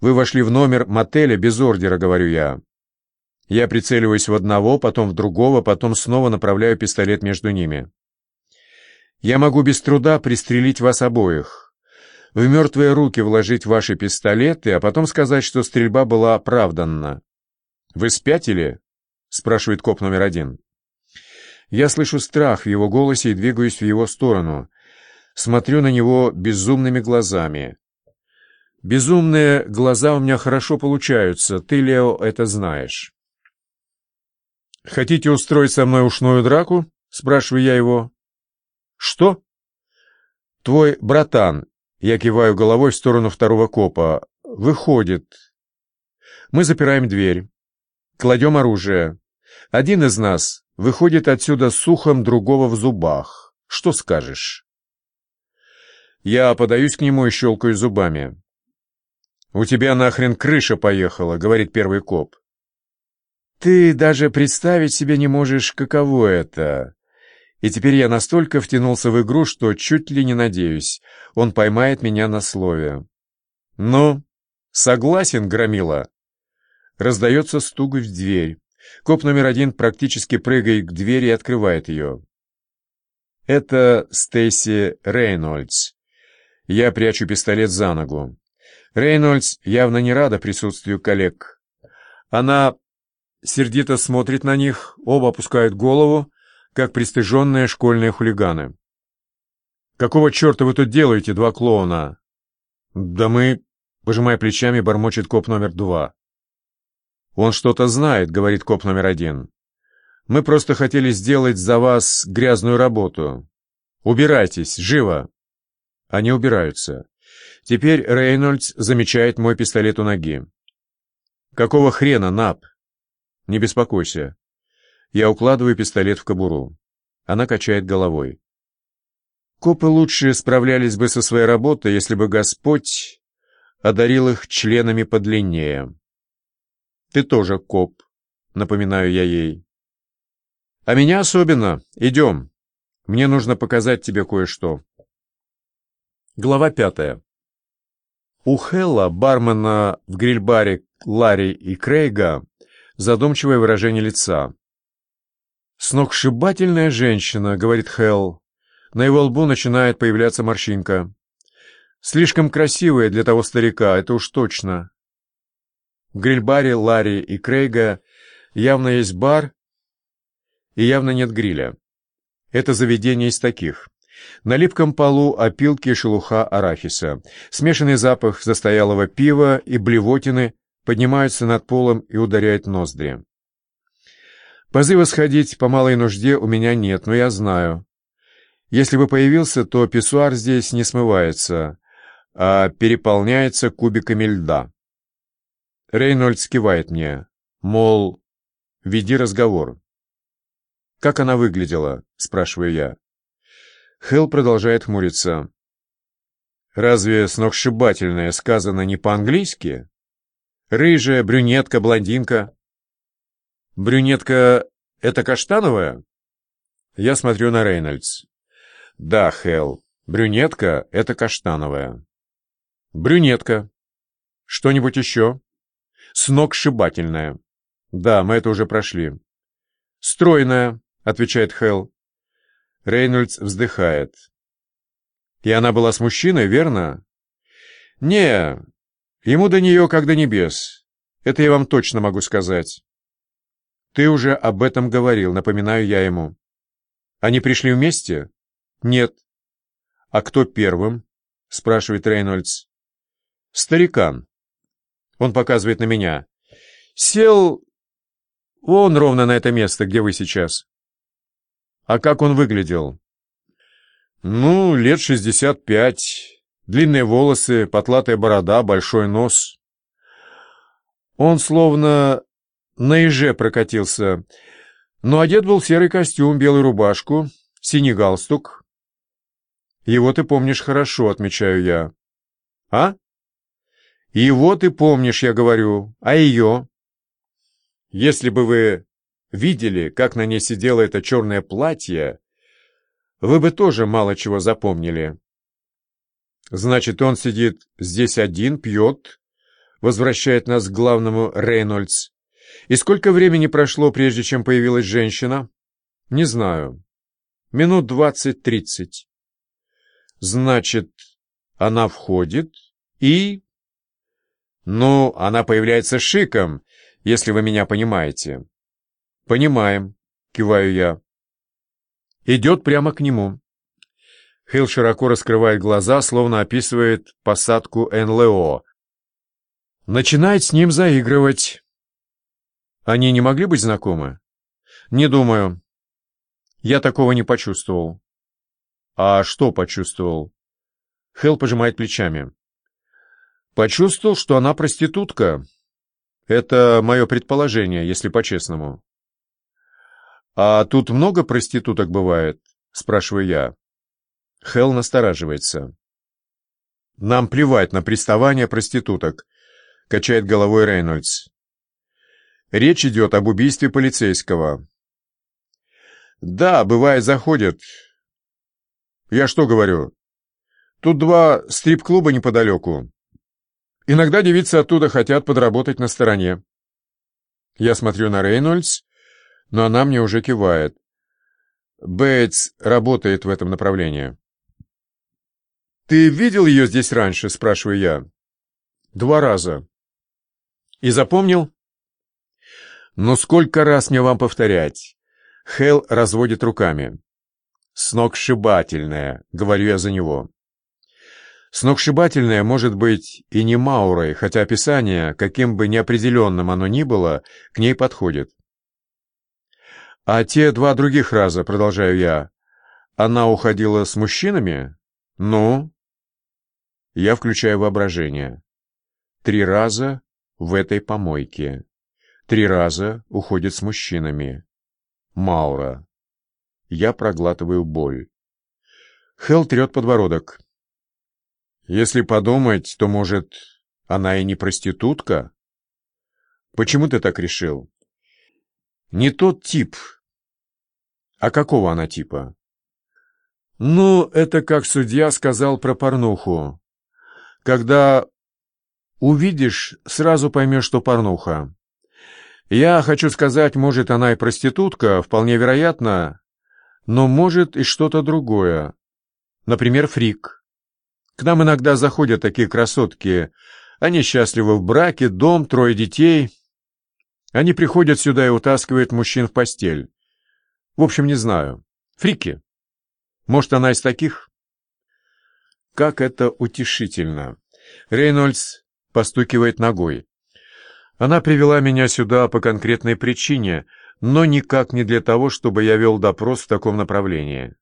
Вы вошли в номер мотеля без ордера, говорю я. Я прицеливаюсь в одного, потом в другого, потом снова направляю пистолет между ними. Я могу без труда пристрелить вас обоих, в мертвые руки вложить ваши пистолеты, а потом сказать, что стрельба была оправданна. «Вы спятили?» — спрашивает коп номер один. Я слышу страх в его голосе и двигаюсь в его сторону. Смотрю на него безумными глазами. Безумные глаза у меня хорошо получаются, ты, Лео, это знаешь. «Хотите устроить со мной ушную драку?» — спрашиваю я его. «Что?» «Твой братан», — я киваю головой в сторону второго копа, — «выходит». Мы запираем дверь, кладем оружие. Один из нас выходит отсюда с ухом, другого в зубах. Что скажешь? Я подаюсь к нему и щелкаю зубами. «У тебя нахрен крыша поехала», — говорит первый коп. «Ты даже представить себе не можешь, каково это. И теперь я настолько втянулся в игру, что чуть ли не надеюсь, он поймает меня на слове». «Ну, согласен, Громила?» Раздается стук в дверь. Коп номер один практически прыгает к двери и открывает ее. Это Стейси Рейнольдс. Я прячу пистолет за ногу. Рейнольдс явно не рада присутствию коллег. Она сердито смотрит на них, оба опускают голову, как пристыженные школьные хулиганы. «Какого черта вы тут делаете, два клоуна?» «Да мы...» — пожимая плечами, бормочет коп номер два. «Он что-то знает», — говорит коп номер один. «Мы просто хотели сделать за вас грязную работу. Убирайтесь, живо!» Они убираются. Теперь Рейнольдс замечает мой пистолет у ноги. «Какого хрена, Нап?» «Не беспокойся. Я укладываю пистолет в кобуру». Она качает головой. Копы лучше справлялись бы со своей работой, если бы Господь одарил их членами подлиннее. Ты тоже коп, напоминаю я ей. А меня особенно. Идем. Мне нужно показать тебе кое-что. Глава пятая. У Хелла, бармена в гриль-баре Ларри и Крейга, задумчивое выражение лица. «Сногсшибательная женщина», — говорит Хелл. На его лбу начинает появляться морщинка. «Слишком красивая для того старика, это уж точно. В гриль-баре Ларри и Крейга явно есть бар и явно нет гриля. Это заведение из таких. На липком полу опилки и шелуха арахиса. Смешанный запах застоялого пива и блевотины поднимаются над полом и ударяют ноздри. Позыва сходить по малой нужде у меня нет, но я знаю. Если бы появился, то писсуар здесь не смывается, а переполняется кубиками льда. Рейнольдс кивает мне, мол, веди разговор. «Как она выглядела?» — спрашиваю я. Хелл продолжает хмуриться. «Разве сногсшибательное сказано не по-английски? Рыжая, брюнетка, блондинка?» «Брюнетка — это каштановая?» Я смотрю на Рейнольдс. «Да, Хелл, брюнетка — это каштановая». «Брюнетка. Что-нибудь еще?» сногсшибательная. Да, мы это уже прошли. Стройная, отвечает Хелл. Рейнольдс вздыхает. И она была с мужчиной, верно? Не, ему до нее как до небес. Это я вам точно могу сказать. Ты уже об этом говорил, напоминаю я ему. Они пришли вместе? Нет. А кто первым? Спрашивает Рейнольдс. Старикан. Он показывает на меня. Сел вон ровно на это место, где вы сейчас. А как он выглядел? Ну, лет шестьдесят пять. Длинные волосы, потлатая борода, большой нос. Он словно на еже прокатился, но одет был в серый костюм, белую рубашку, синий галстук. Его ты помнишь хорошо, отмечаю я. А? «Его ты помнишь, я говорю, а ее?» «Если бы вы видели, как на ней сидело это черное платье, вы бы тоже мало чего запомнили». «Значит, он сидит здесь один, пьет, возвращает нас к главному Рейнольдс. И сколько времени прошло, прежде чем появилась женщина? Не знаю. Минут двадцать-тридцать. Значит, она входит и... Ну, она появляется шиком, если вы меня понимаете. Понимаем, киваю я. Идет прямо к нему. Хилл широко раскрывает глаза, словно описывает посадку НЛО. Начинает с ним заигрывать. Они не могли быть знакомы? Не думаю. Я такого не почувствовал. А что почувствовал? Хелл пожимает плечами. Почувствовал, что она проститутка. Это мое предположение, если по-честному. А тут много проституток бывает? Спрашиваю я. Хелл настораживается. Нам плевать на приставание проституток, качает головой Рейнольдс. Речь идет об убийстве полицейского. Да, бывает, заходят. Я что говорю? Тут два стрип-клуба неподалеку. Иногда девицы оттуда хотят подработать на стороне. Я смотрю на Рейнольдс, но она мне уже кивает. Бейтс работает в этом направлении. «Ты видел ее здесь раньше?» — спрашиваю я. «Два раза». «И запомнил?» «Но сколько раз мне вам повторять?» Хелл разводит руками. «Сногсшибательная», — говорю я за него. Сногсшибательная может быть и не Маурой, хотя описание, каким бы неопределенным оно ни было, к ней подходит. А те два других раза, продолжаю я, она уходила с мужчинами? Ну? Я включаю воображение. Три раза в этой помойке. Три раза уходит с мужчинами. Маура. Я проглатываю боль. Хелл трет подбородок. Если подумать, то, может, она и не проститутка? Почему ты так решил? Не тот тип. А какого она типа? Ну, это как судья сказал про порнуху. Когда увидишь, сразу поймешь, что порнуха. Я хочу сказать, может, она и проститутка, вполне вероятно, но может и что-то другое. Например, фрик. К нам иногда заходят такие красотки. Они счастливы в браке, дом, трое детей. Они приходят сюда и утаскивают мужчин в постель. В общем, не знаю. Фрики. Может, она из таких? Как это утешительно. Рейнольдс постукивает ногой. Она привела меня сюда по конкретной причине, но никак не для того, чтобы я вел допрос в таком направлении.